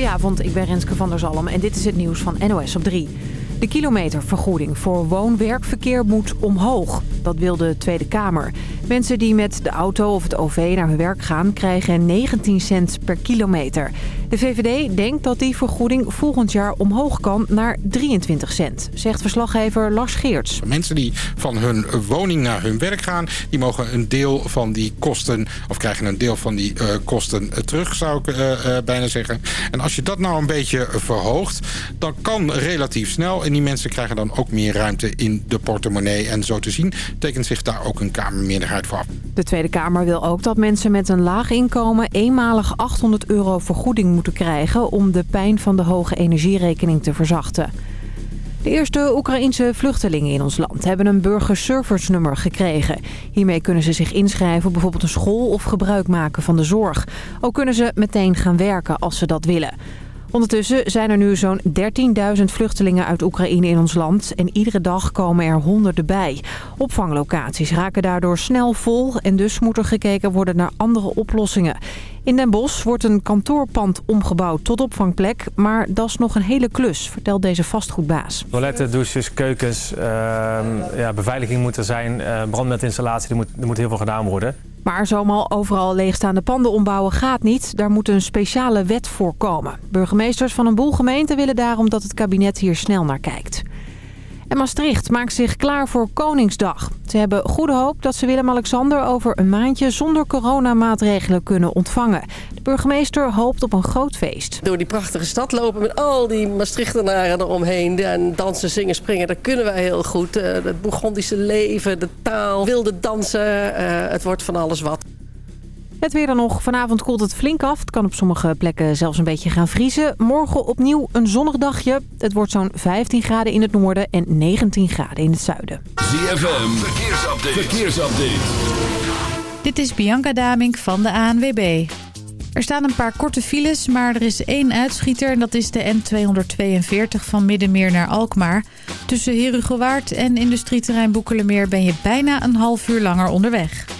Goedenavond, ik ben Renske van der Zalm en dit is het nieuws van NOS op 3. De kilometervergoeding voor woon-werkverkeer moet omhoog. Dat wil de Tweede Kamer. Mensen die met de auto of het OV naar hun werk gaan... krijgen 19 cent per kilometer. De VVD denkt dat die vergoeding volgend jaar omhoog kan naar 23 cent... zegt verslaggever Lars Geerts. Mensen die van hun woning naar hun werk gaan... die mogen een deel van die kosten... of krijgen een deel van die uh, kosten terug, zou ik uh, bijna zeggen. En als je dat nou een beetje verhoogt... dan kan relatief snel... en die mensen krijgen dan ook meer ruimte in de portemonnee. En zo te zien tekent zich daar ook een Kamermeerderheid voor af. De Tweede Kamer wil ook dat mensen met een laag inkomen... eenmalig 800 euro vergoeding moeten krijgen... om de pijn van de hoge energierekening te verzachten. De eerste Oekraïense vluchtelingen in ons land hebben een burgerservice-nummer gekregen. Hiermee kunnen ze zich inschrijven op bijvoorbeeld een school of gebruik maken van de zorg. Ook kunnen ze meteen gaan werken als ze dat willen. Ondertussen zijn er nu zo'n 13.000 vluchtelingen uit Oekraïne in ons land. En iedere dag komen er honderden bij. Opvanglocaties raken daardoor snel vol. En dus moet er gekeken worden naar andere oplossingen. In Den Bosch wordt een kantoorpand omgebouwd tot opvangplek. Maar dat is nog een hele klus, vertelt deze vastgoedbaas. Toiletten, douches, keukens, uh, ja, beveiliging moet er zijn. Uh, moet, er moet heel veel gedaan worden. Maar zomaar overal leegstaande panden ombouwen gaat niet. Daar moet een speciale wet voor komen. Burgemeesters van een boel gemeenten willen daarom dat het kabinet hier snel naar kijkt. En Maastricht maakt zich klaar voor Koningsdag. Ze hebben goede hoop dat ze Willem-Alexander over een maandje zonder coronamaatregelen kunnen ontvangen. De burgemeester hoopt op een groot feest. Door die prachtige stad lopen met al die Maastrichtenaren eromheen. En dansen, zingen, springen, dat kunnen wij heel goed. Het Bourgondische leven, de taal, wilde dansen. Het wordt van alles wat. Het weer dan nog. Vanavond koelt het flink af. Het kan op sommige plekken zelfs een beetje gaan vriezen. Morgen opnieuw een zonnig dagje. Het wordt zo'n 15 graden in het noorden en 19 graden in het zuiden. ZFM, verkeersupdate. verkeersupdate. Dit is Bianca Damink van de ANWB. Er staan een paar korte files, maar er is één uitschieter... en dat is de N242 van Middenmeer naar Alkmaar. Tussen Herugewaard en industrieterrein Boekelemeer... ben je bijna een half uur langer onderweg.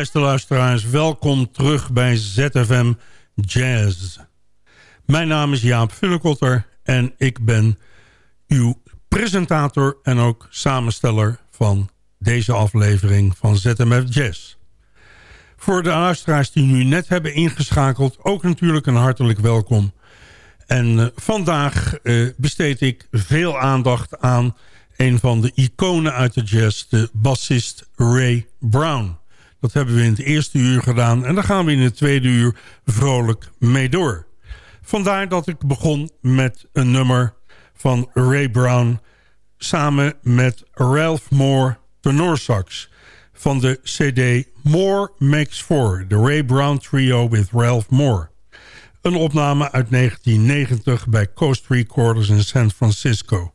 Beste luisteraars, welkom terug bij ZFM Jazz. Mijn naam is Jaap Funnekotter en ik ben uw presentator en ook samensteller van deze aflevering van ZMF Jazz. Voor de luisteraars die nu net hebben ingeschakeld, ook natuurlijk een hartelijk welkom. En uh, vandaag uh, besteed ik veel aandacht aan een van de iconen uit de jazz, de bassist Ray Brown. Dat hebben we in het eerste uur gedaan en daar gaan we in het tweede uur vrolijk mee door. Vandaar dat ik begon met een nummer van Ray Brown... samen met Ralph Moore tenorsax... van de cd More Makes Four... de Ray Brown Trio with Ralph Moore. Een opname uit 1990 bij Coast Recorders in San Francisco.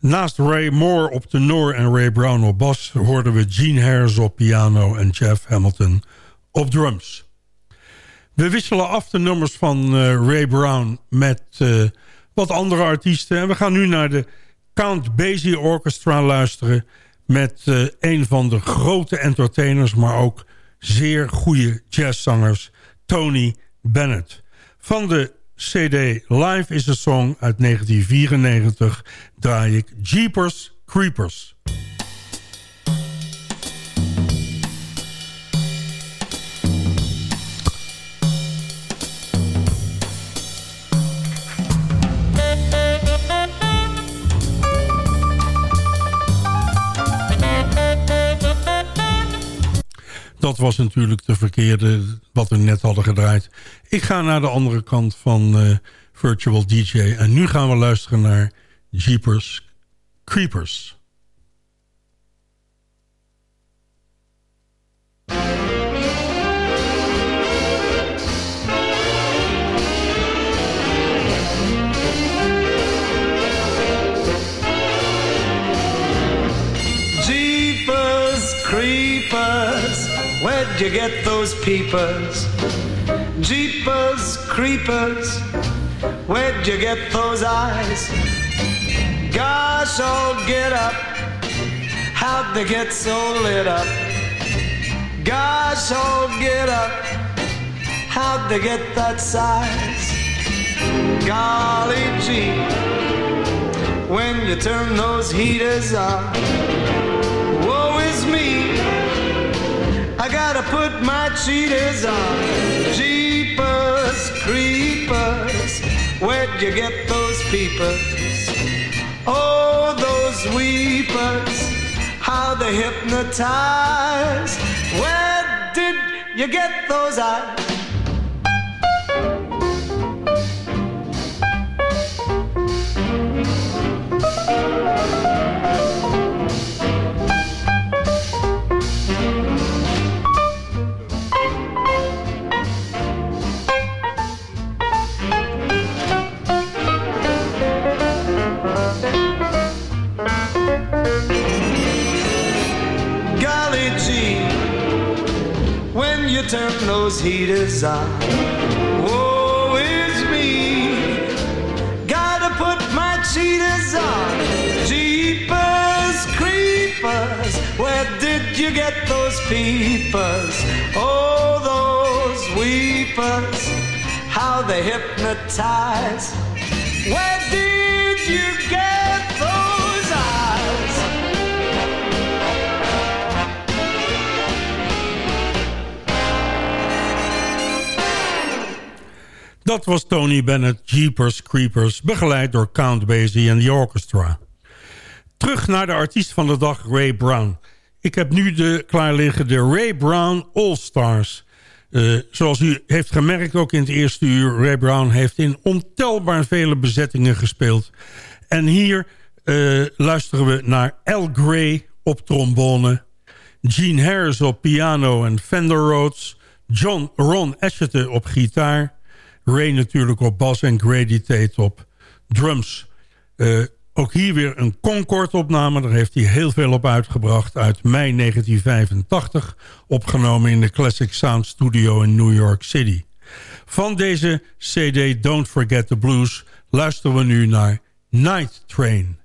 Naast Ray Moore op tenor en Ray Brown op bas... hoorden we Gene Harris op piano en Jeff Hamilton op drums. We wisselen af de nummers van uh, Ray Brown met uh, wat andere artiesten. En we gaan nu naar de Count Basie Orchestra luisteren... met uh, een van de grote entertainers... maar ook zeer goede jazzzangers, Tony Bennett. Van de CD Live is a Song uit 1994 draai ik Jeepers Creepers. Dat was natuurlijk de verkeerde wat we net hadden gedraaid. Ik ga naar de andere kant van uh, Virtual DJ. En nu gaan we luisteren naar Jeepers Creepers. Jeepers Creepers Where'd you get those peepers? Jeepers, creepers, where'd you get those eyes? Gosh, oh, get up. How'd they get so lit up? Gosh, oh, get up. How'd they get that size? Golly gee, when you turn those heaters on, woe is me. I gotta put my cheaters on. Jeepers, creepers, where'd you get those peepers? Oh, those weepers, how they hypnotize. Where did you get those eyes? Turn those heaters on. Woe is me. Gotta put my cheaters on. Jeepers, creepers. Where did you get those peepers? Oh, those weepers. How they hypnotize. Where did Dat was Tony Bennett, Jeepers Creepers, begeleid door Count Basie en the Orchestra. Terug naar de artiest van de dag, Ray Brown. Ik heb nu de, klaar liggen de Ray Brown All-Stars. Uh, zoals u heeft gemerkt ook in het eerste uur... Ray Brown heeft in ontelbaar vele bezettingen gespeeld. En hier uh, luisteren we naar Al Gray op trombone... Gene Harris op piano en Fender Rhodes... John Ron Asheton op gitaar... Ray natuurlijk op bas en Grady Tate op drums. Uh, ook hier weer een Concord-opname. Daar heeft hij heel veel op uitgebracht. Uit mei 1985. Opgenomen in de Classic Sound Studio in New York City. Van deze cd Don't Forget the Blues... luisteren we nu naar Night Train.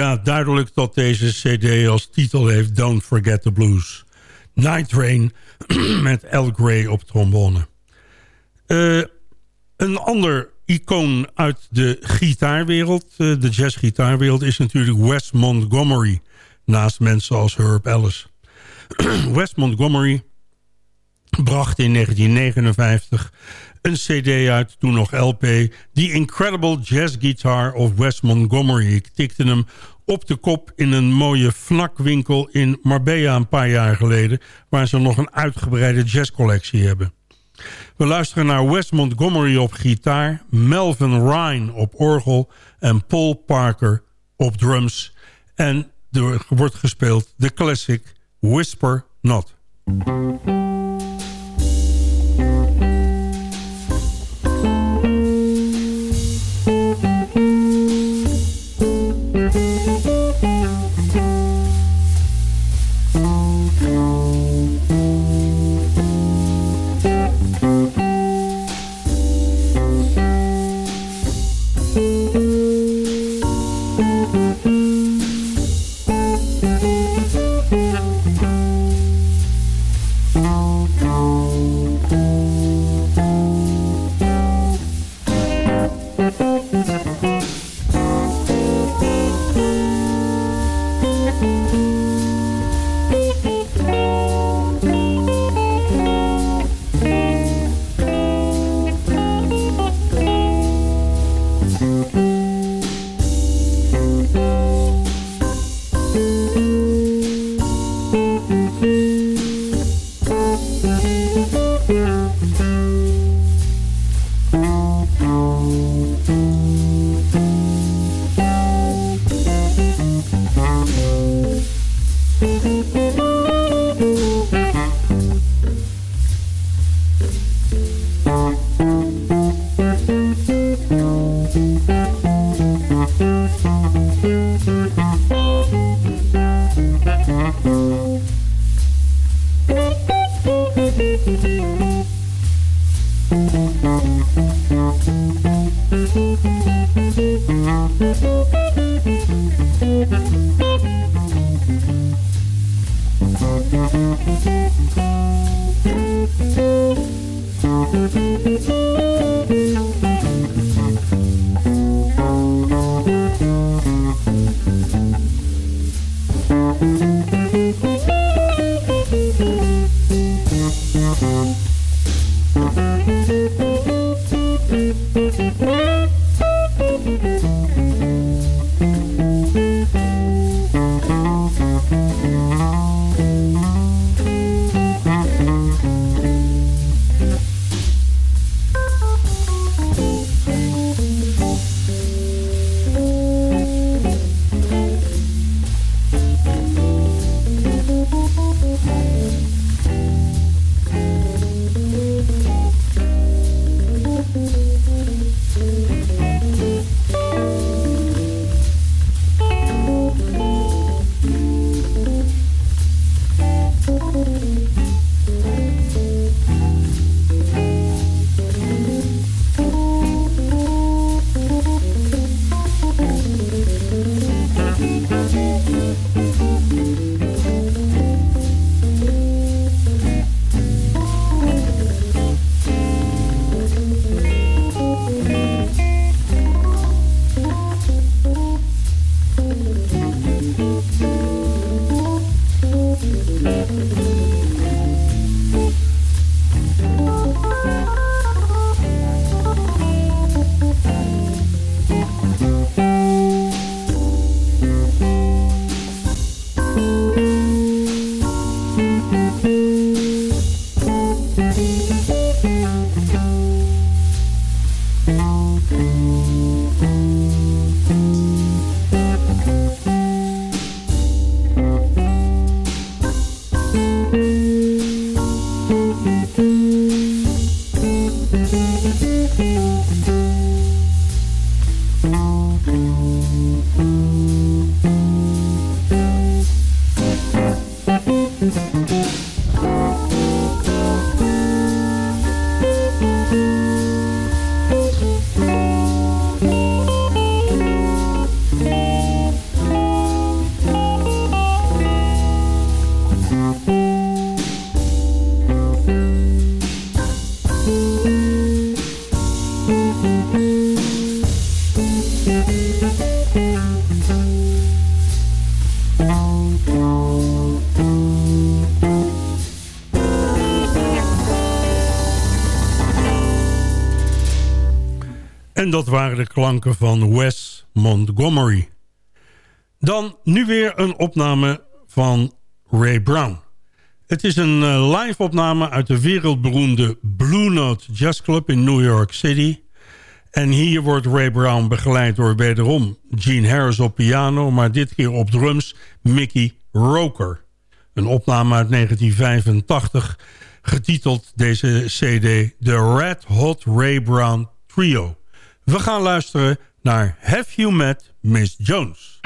Ja, duidelijk dat deze cd als titel heeft Don't Forget the Blues. Night Train met Al Gray op trombone. Uh, een ander icoon uit de gitaarwereld, uh, de jazzgitaarwereld... is natuurlijk Wes Montgomery. Naast mensen als Herb Ellis. Wes Montgomery bracht in 1959 een cd uit, toen nog LP... The Incredible Jazz Guitar of Wes Montgomery. Ik tikte hem op de kop in een mooie fnakwinkel in Marbella een paar jaar geleden... waar ze nog een uitgebreide jazzcollectie hebben. We luisteren naar Wes Montgomery op gitaar... Melvin Ryan op orgel en Paul Parker op drums. En er wordt gespeeld de classic Whisper Not. Waren de klanken van Wes Montgomery. Dan nu weer een opname van Ray Brown. Het is een eh, live opname uit de wereldberoemde Blue Note Jazz Club in New York City. En hier wordt Ray Brown begeleid door wederom Gene Harris op piano... maar dit keer op drums Mickey Roker. Een opname uit 1985, getiteld deze cd The Red Hot Ray Brown Trio. We gaan luisteren naar Have You Met Miss Jones?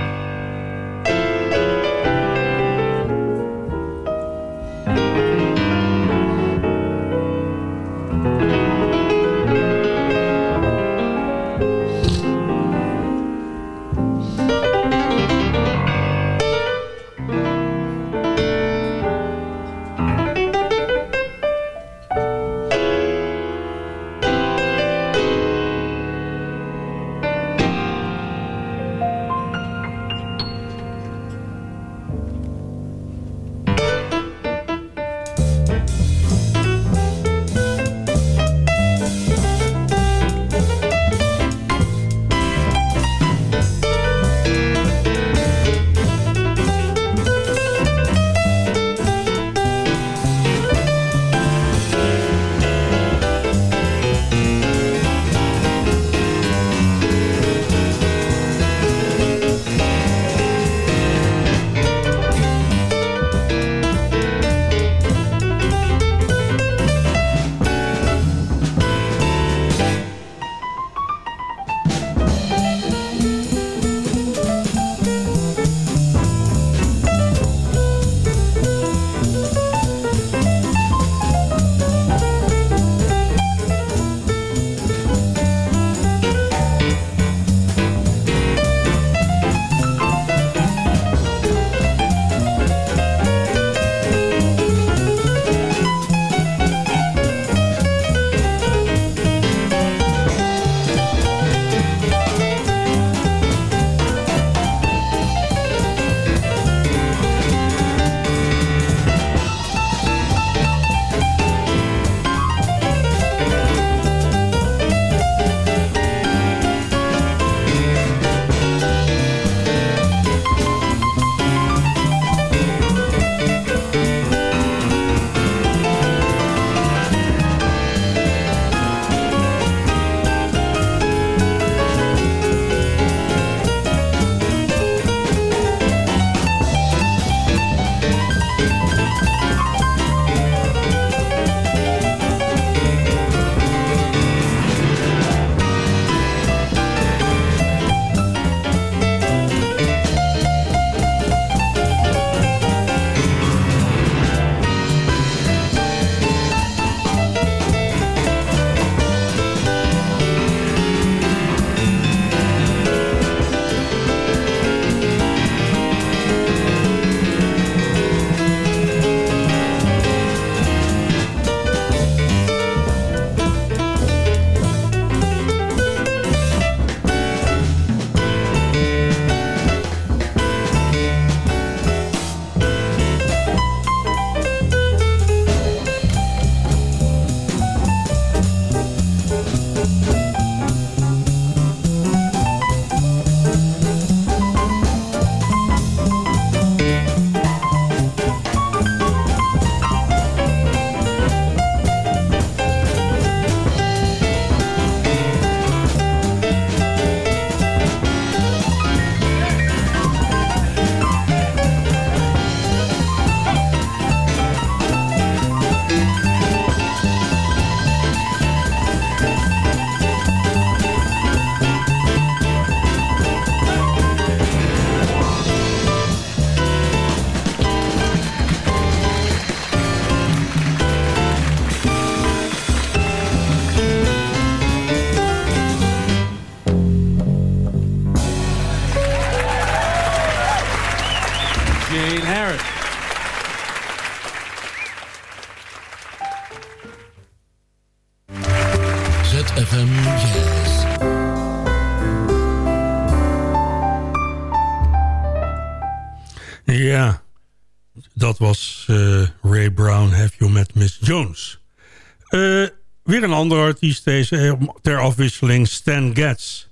Andere artiest deze, ter afwisseling Stan Getz.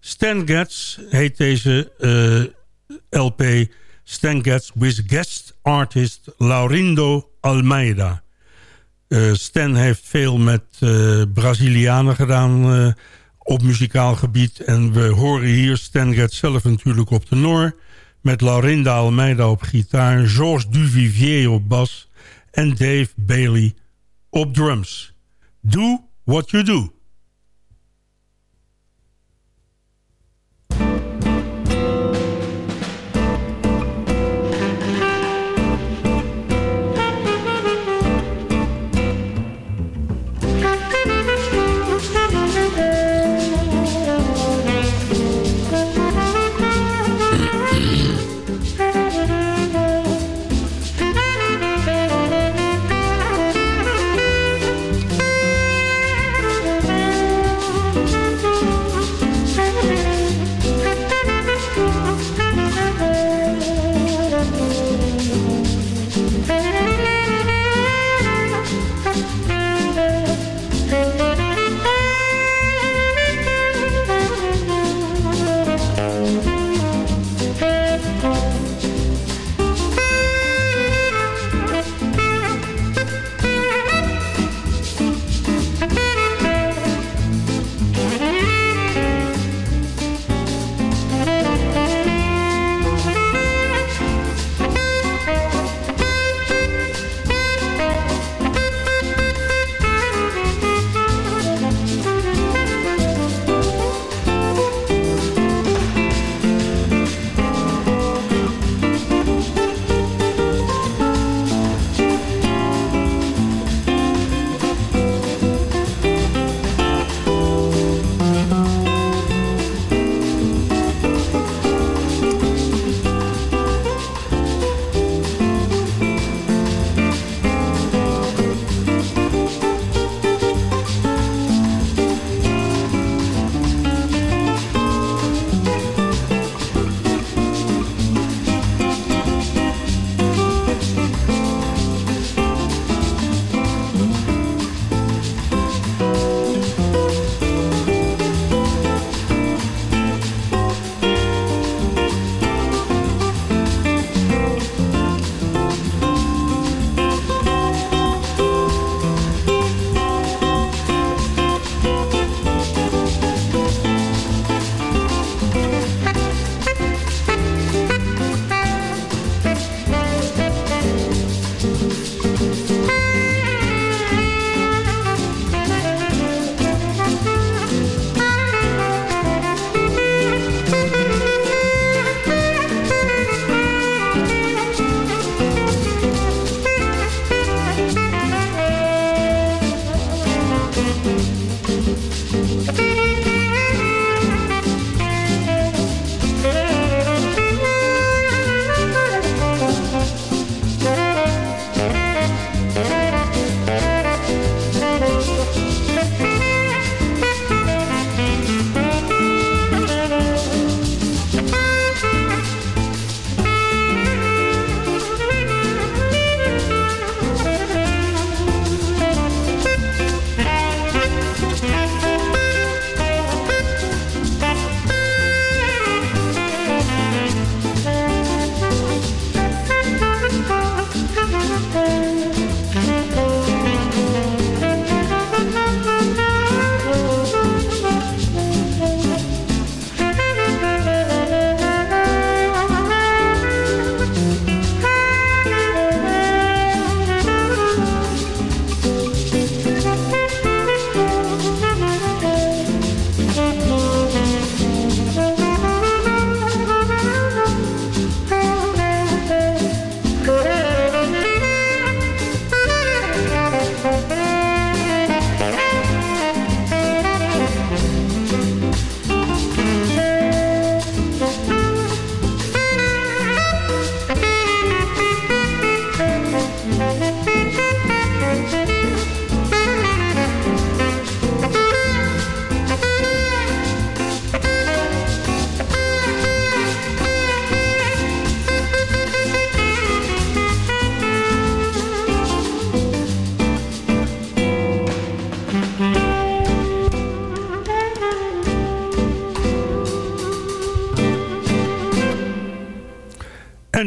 Stan Getz heet deze LP Stan Getz with guest artist Laurindo Almeida. Stan heeft veel met Brazilianen gedaan op muzikaal gebied. En we horen hier Stan Getz zelf natuurlijk op de Noor... met Laurinda Almeida op gitaar, Georges Duvivier op bas... en Dave Bailey op drums. Do what you do.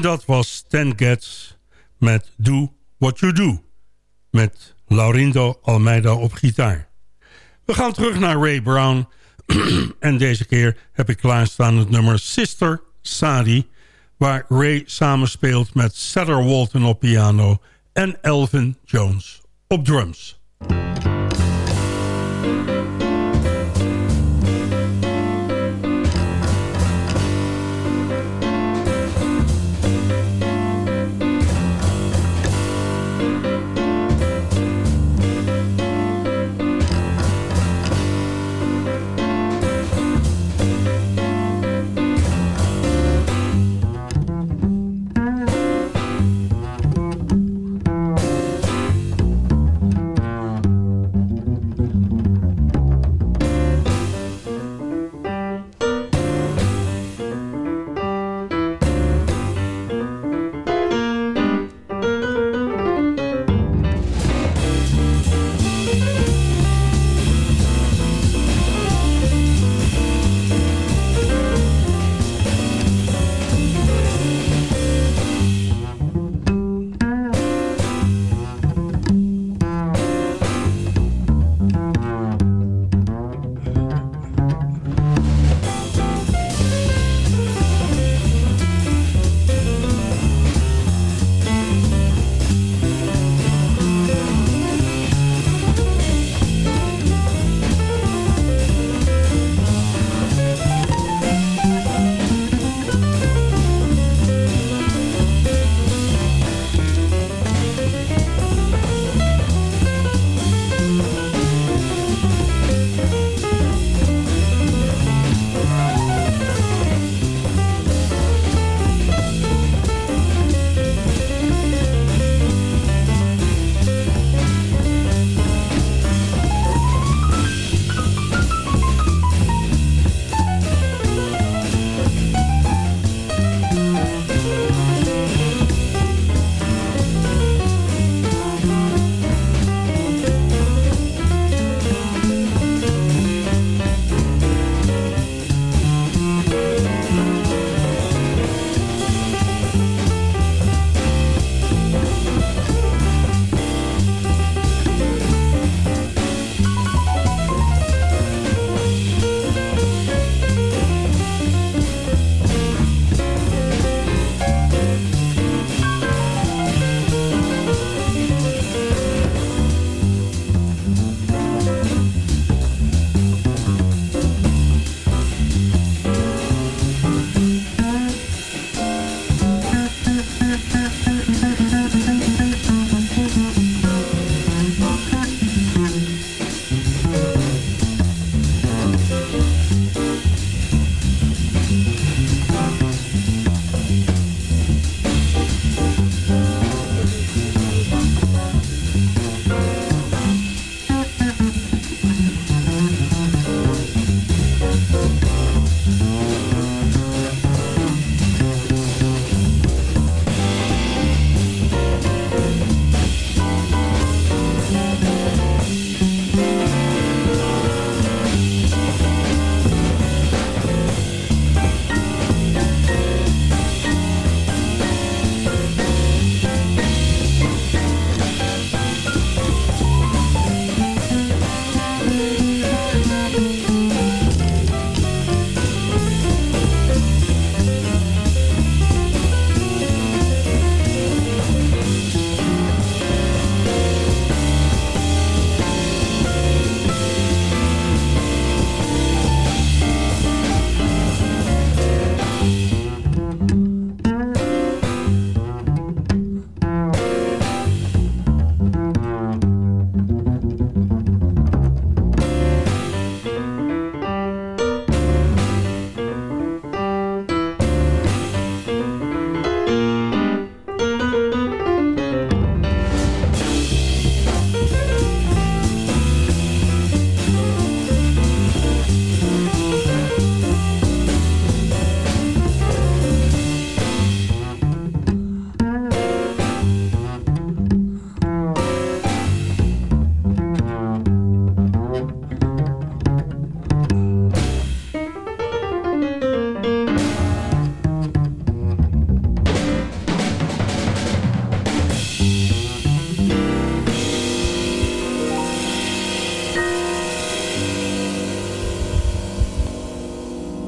Dat was Stan Getz met Do What You Do. Met Laurindo Almeida op gitaar. We gaan terug naar Ray Brown. en deze keer heb ik klaarstaan het nummer Sister Sadi... waar Ray samenspeelt met Cedar Walton op piano... en Elvin Jones op drums.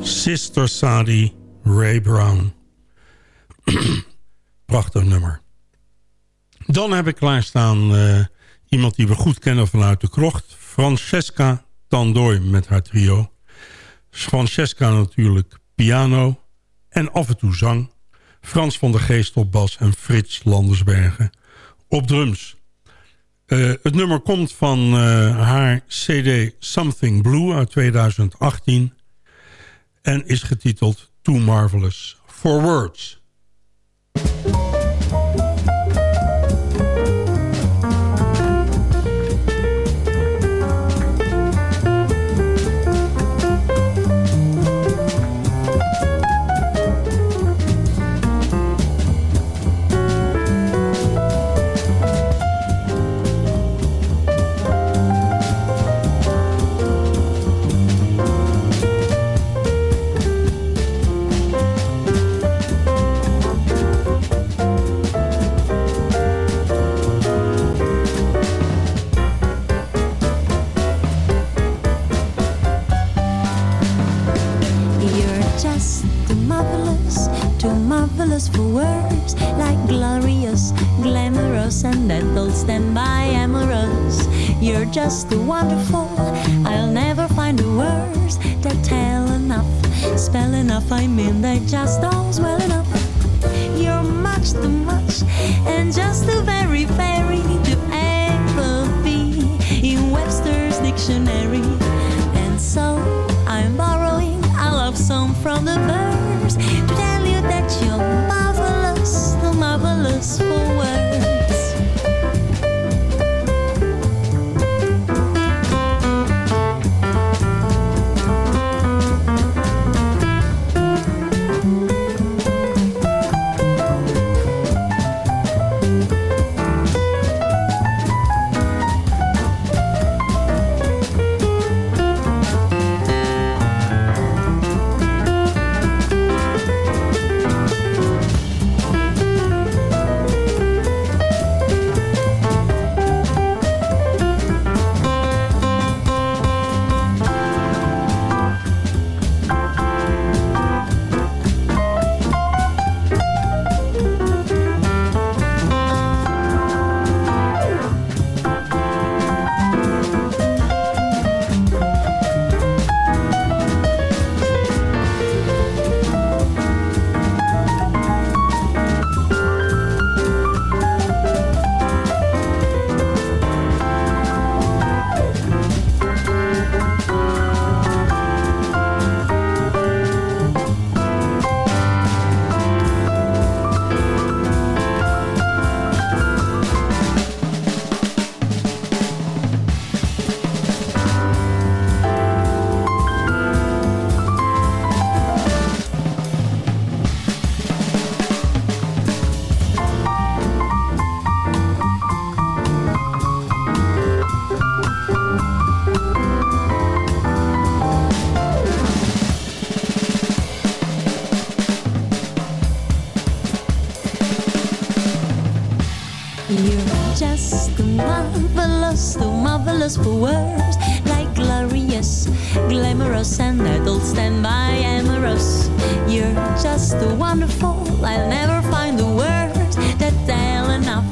Sister Sadie Ray Brown. Prachtig nummer. Dan heb ik klaarstaan uh, iemand die we goed kennen vanuit de krocht. Francesca Tandooi met haar trio. Francesca natuurlijk piano en af en toe zang. Frans van der Geest op bas en Frits Landersbergen op drums. Uh, het nummer komt van uh, haar cd Something Blue uit 2018 en is getiteld Too Marvelous for Words. For words like glorious, glamorous, and that'll stand by amorous. You're just too wonderful. I'll never find the words that tell enough, spell enough. I mean, they just don't well enough. You're much too much, and just too very, very to ever be in Webster's dictionary. And so I'm borrowing a love song from the birds marvelous for marvelous for words like glorious, glamorous, and that'll stand by amorous. You're just too wonderful, I'll never find the words that tell enough,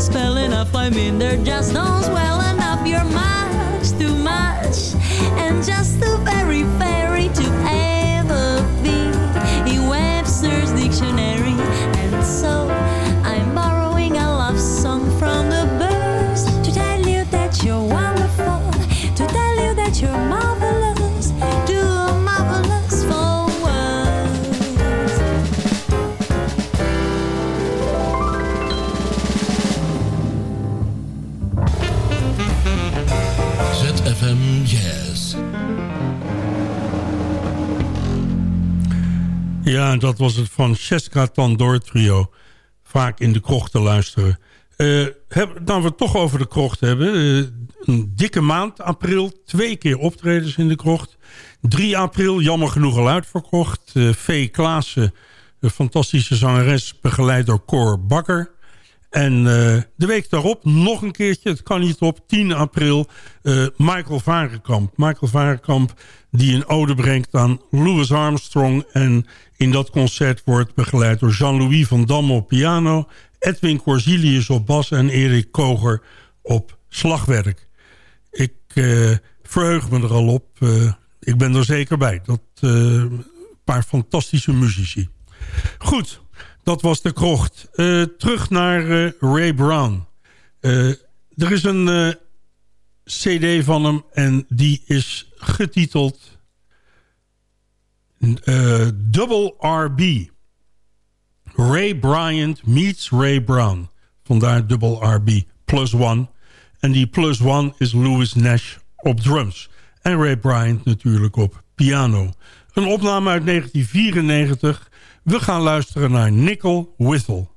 spell enough. I mean, they're just not well enough. You're much too much, and just too very, very to Ja, dat was het Francesca Tandoor trio. Vaak in de krocht te luisteren. Heb, dan we het toch over de krocht hebben. eh, een dikke maand, april. Twee keer optredens in de krocht. 3 april, jammer genoeg al uitverkocht. Eh V. Klaassen, een fantastische zangeres, begeleid door Cor Bakker. En uh, de week daarop nog een keertje, het kan niet op, 10 april, uh, Michael Varenkamp. Michael Varenkamp die een ode brengt aan Louis Armstrong. En in dat concert wordt begeleid door Jean-Louis van Damme op piano... Edwin Corzilius op bas en Erik Koger op slagwerk. Ik uh, verheug me er al op. ik ben er zeker bij. Dat een paar fantastische muzici. Goed, dat was de krocht. Uh, terug naar uh, Ray Brown. Uh, er is een cd van hem en die is getiteld Double RB. Ray Bryant meets Ray Brown. Vandaar Double RB plus one. En die plus one is Louis Nash op drums. En Ray Bryant natuurlijk op piano. Een opname uit 1994 we gaan luisteren naar Nickel Whistle.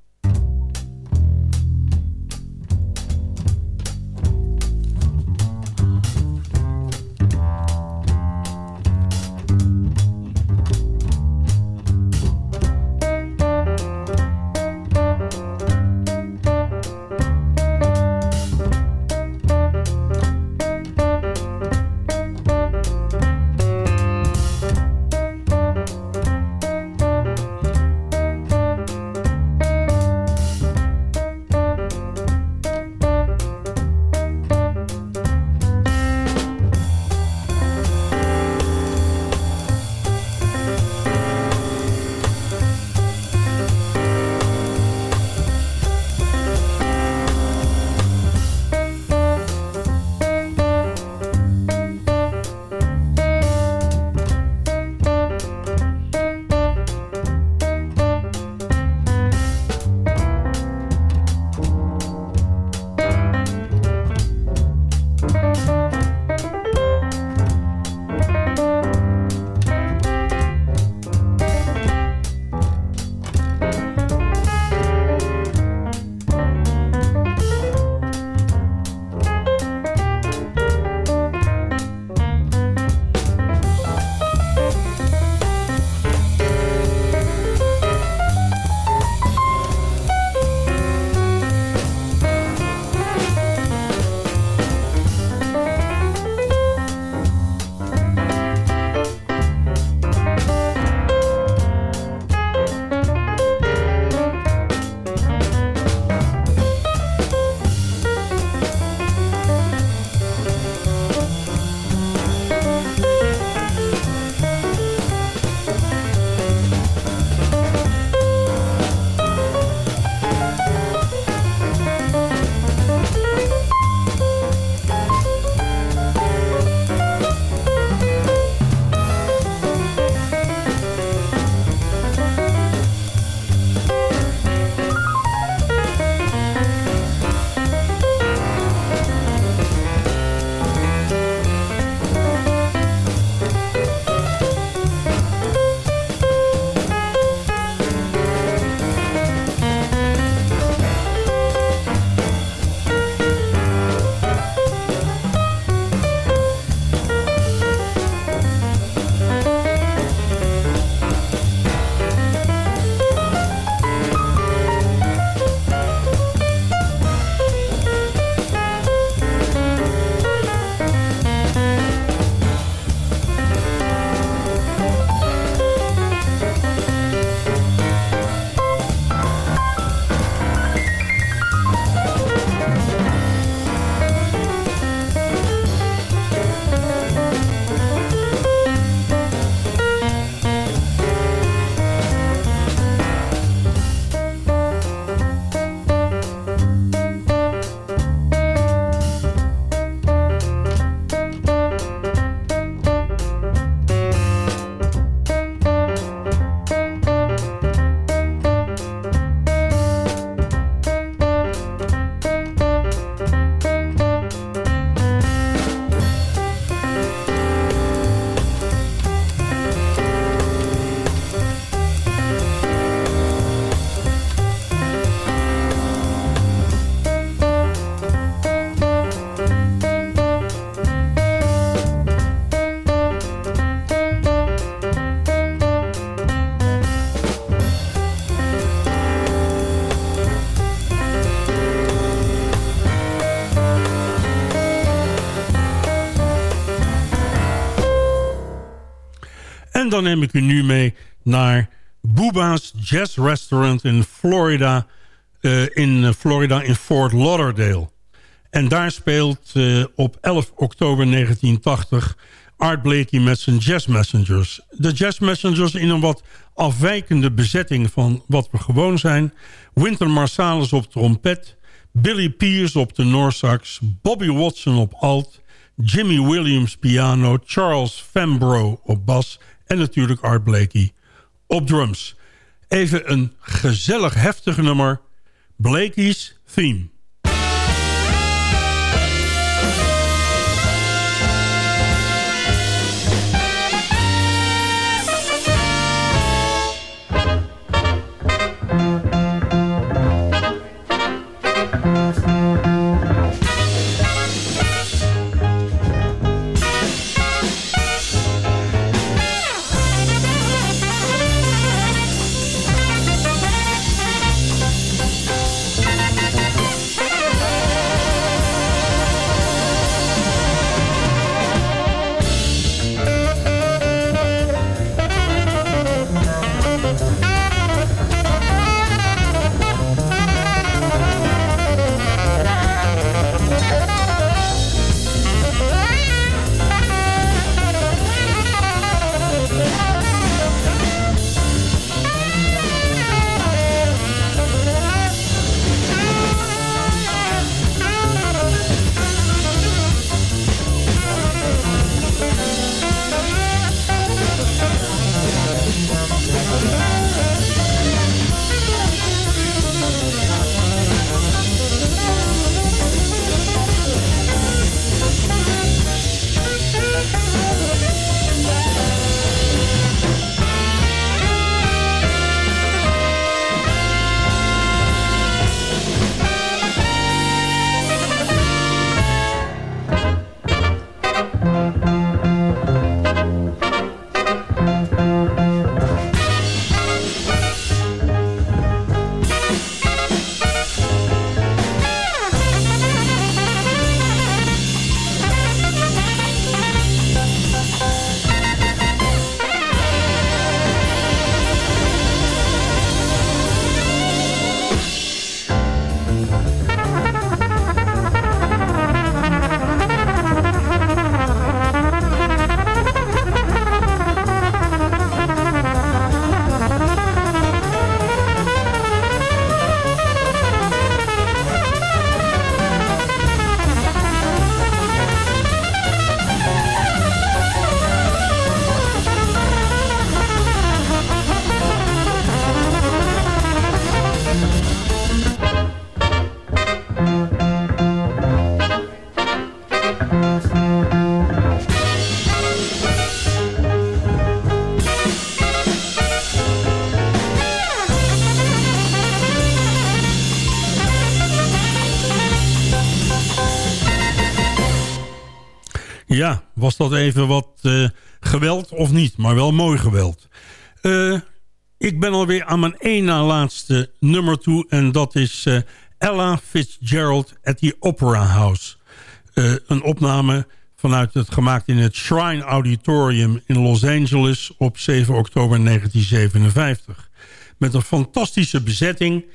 Neem ik u nu mee naar Booba's Jazz Restaurant in Florida... Uh, in Florida in Fort Lauderdale. En daar speelt uh, op 11 oktober 1980 Art Blakey met zijn Jazz Messengers. De Jazz Messengers in een wat afwijkende bezetting van wat we gewoon zijn. Winter Marsalis op trompet, Billy Pierce op de Noorsax, Bobby Watson op alt, Jimmy Williams piano, Charles Fambro op bas en natuurlijk Art Blakey op drums. Even een gezellig heftig nummer, Blakey's Theme. Was dat even wat uh, geweld of niet? Maar wel mooi geweld. Uh, ik ben alweer aan mijn één na laatste nummer toe. En dat is uh, Ella Fitzgerald at the Opera House. een opname vanuit het gemaakt in het Shrine Auditorium in Los Angeles op 7 oktober 1957. Met een fantastische bezetting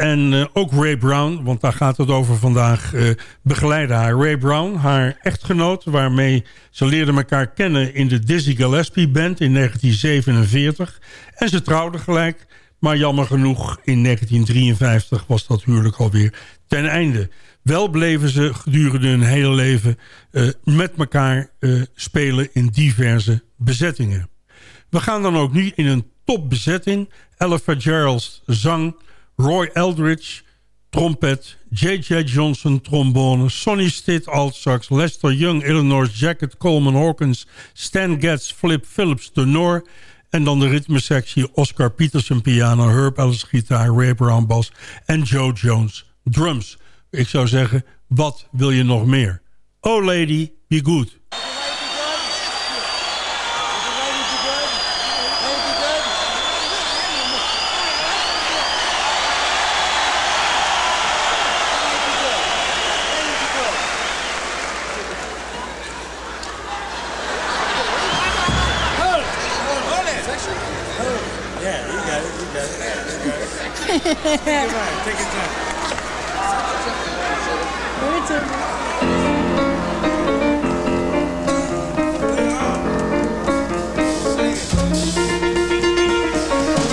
en uh, ook Ray Brown, want daar gaat het over vandaag, uh, begeleidde haar. Ray Brown, haar echtgenoot, waarmee ze leerden elkaar kennen in de Dizzy Gillespie Band in 1947. En ze trouwden gelijk, maar jammer genoeg in 1953 was dat huwelijk alweer ten einde. Wel bleven ze gedurende hun hele leven uh, met elkaar spelen in diverse bezettingen. We gaan dan ook nu in een topbezetting. Ella Fitzgerald zang... Roy Eldridge, trompet, J.J. Johnson, trombone, Sonny Stitt, sax, Lester Young, Illinois Jacket, Coleman Hawkins, Stan Getz, Flip Phillips, tenor... En dan de ritmesectie Oscar Peterson piano, Herb Ellis gitaar, Ray Brown bas en Joe Jones drums. Ik zou zeggen, wat wil je nog meer? Oh lady, be good.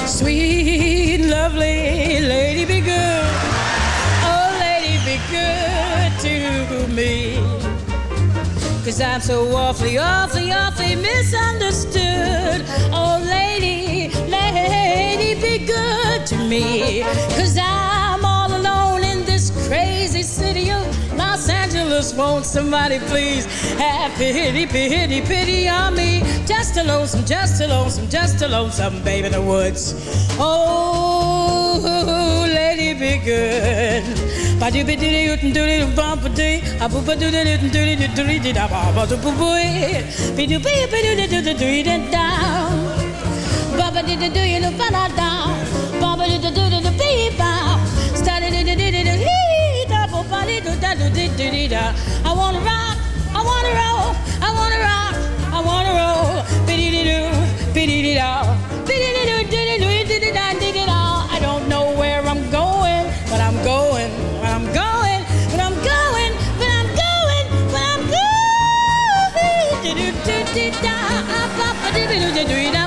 Sweet, lovely lady, be good. Oh, lady, be good to me. Cause I'm so awfully, awfully, awfully misunderstood. Oh, lady, lady, be good to me. Cause I'm all alone in this crazy city of Los Angeles. Won't somebody please have pity, pity, pity on me? Just a lonesome, just a lonesome, just a lonesome babe in the woods. Oh, lady, be good. Ba do be do do do do do bum ba do a boo ba do do do do do do do da ba ba do boo boo be do be do do do do do do down ba ba do do do you know ba I wanna rock I wanna roll I wanna rock I wanna roll. Be do do do be do do da be do do do do do do do da do do da I don't know where I'm going but I'm going but I'm going but I'm going but I'm going but I'm going. do do do do da ba ba do do do do da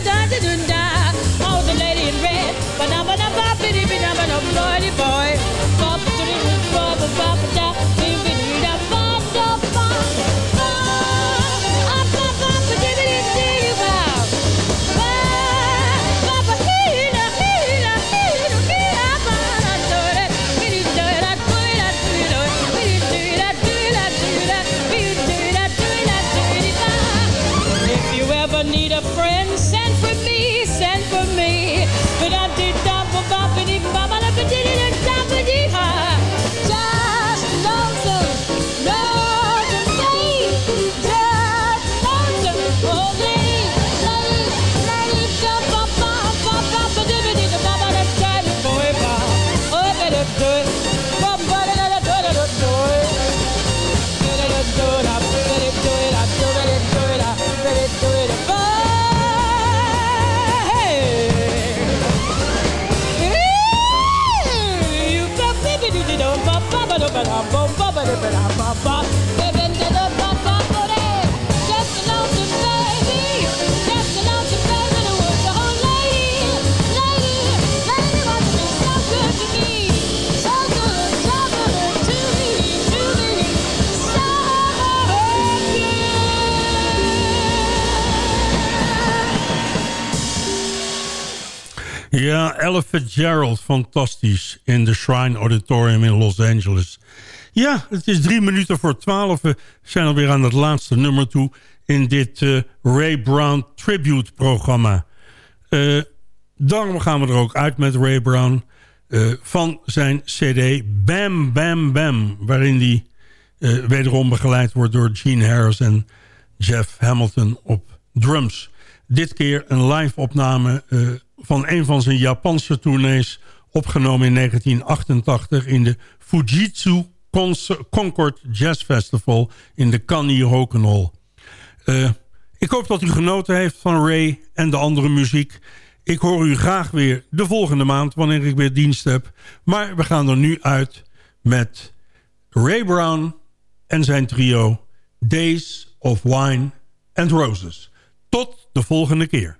Ja, Ella Fitzgerald, fantastisch. In de Shrine Auditorium in Los Angeles. Ja, het is drie minuten voor twaalf. We zijn alweer aan het laatste nummer toe... in dit eh, Ray Brown Tribute-programma. Eh, daarom gaan we er ook uit met Ray Brown... eh, van zijn cd Bam Bam Bam... waarin hij wederom begeleid wordt door Gene Harris en Jeff Hamilton op drums. Dit keer een live opname van een van zijn Japanse tournees... opgenomen in 1988 in de Fujitsu Concord Jazz Festival... in de Canny Rokenhol. Eh, ik hoop dat u genoten heeft van Ray en de andere muziek. Ik hoor u graag weer de volgende maand... wanneer ik weer dienst heb. Maar we gaan er nu uit met Ray Brown en zijn trio... Days of Wine and Roses. Tot de volgende keer.